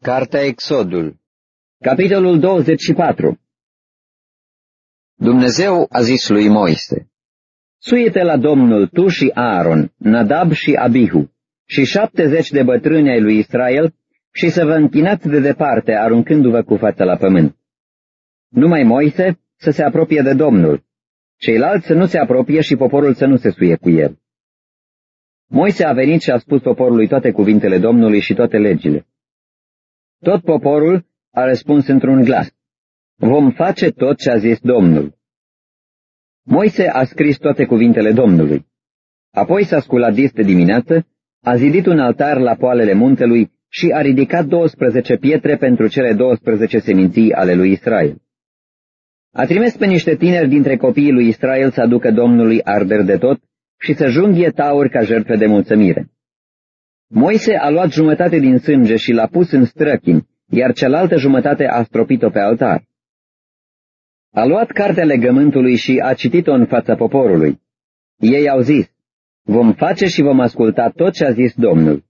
Cartea Exodul Capitolul 24 Dumnezeu a zis lui Moise, Suiete la Domnul tu și Aaron, Nadab și Abihu, și șaptezeci de bătrâni ai lui Israel, și să vă închinați de departe, aruncându-vă cu fața la pământ. Numai Moise să se apropie de Domnul, ceilalți să nu se apropie și poporul să nu se suie cu el. Moise a venit și a spus poporului toate cuvintele Domnului și toate legile. Tot poporul a răspuns într-un glas. Vom face tot ce a zis Domnul. Moise a scris toate cuvintele Domnului. Apoi s-a sculat dis de dimineață, a zidit un altar la poalele muntelui și a ridicat 12 pietre pentru cele 12 seminții ale lui Israel. A trimis pe niște tineri dintre copiii lui Israel să aducă Domnului arder de tot și să junghie tauri ca jertfe de mulțumire. Moise a luat jumătate din sânge și l-a pus în străchini, iar cealaltă jumătate a stropit-o pe altar. A luat cartea legământului și a citit-o în fața poporului. Ei au zis, vom face și vom asculta tot ce a zis Domnul.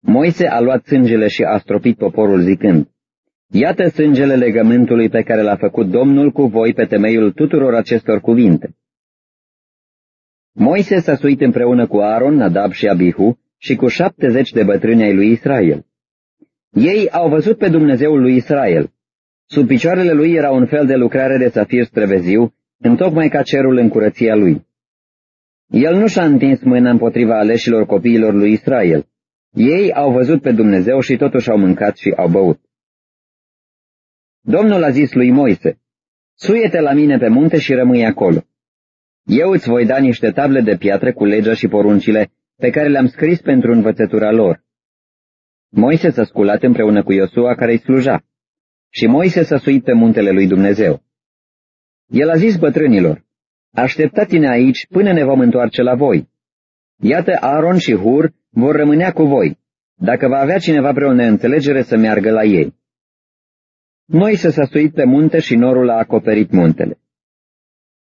Moise a luat sângele și a stropit poporul zicând, Iată sângele legământului pe care l-a făcut Domnul cu voi pe temeiul tuturor acestor cuvinte. Moise s-a suit împreună cu Aaron, Nadab și Abihu și cu șaptezeci de bătrâni ai lui Israel. Ei au văzut pe Dumnezeul lui Israel. Sub picioarele lui era un fel de lucrare de safir străveziu, întocmai ca cerul în curăția lui. El nu și-a întins mâna împotriva aleșilor copiilor lui Israel. Ei au văzut pe Dumnezeu și totuși au mâncat și au băut. Domnul a zis lui Moise, Suie-te la mine pe munte și rămâi acolo. Eu îți voi da niște table de piatră cu legea și poruncile pe care le-am scris pentru învățătura lor. Moise s-a sculat împreună cu Iosua care îi sluja și Moise s-a suit pe muntele lui Dumnezeu. El a zis bătrânilor, așteptați-ne aici până ne vom întoarce la voi. Iată Aaron și Hur vor rămânea cu voi, dacă va avea cineva vreo neînțelegere să meargă la ei. Moise s-a suit pe munte și norul a acoperit muntele.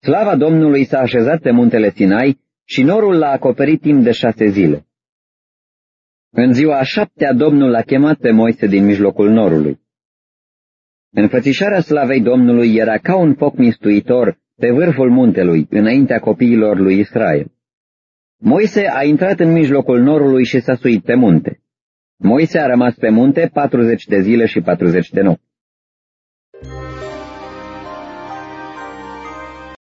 Slava Domnului s-a așezat pe muntele Sinai și norul l-a acoperit timp de șase zile. În ziua a șaptea Domnul a chemat pe Moise din mijlocul norului. Înfățișarea slavei Domnului era ca un foc mistuitor pe vârful muntelui, înaintea copiilor lui Israel. Moise a intrat în mijlocul norului și s-a suit pe munte. Moise a rămas pe munte 40 de zile și 40 de nopți.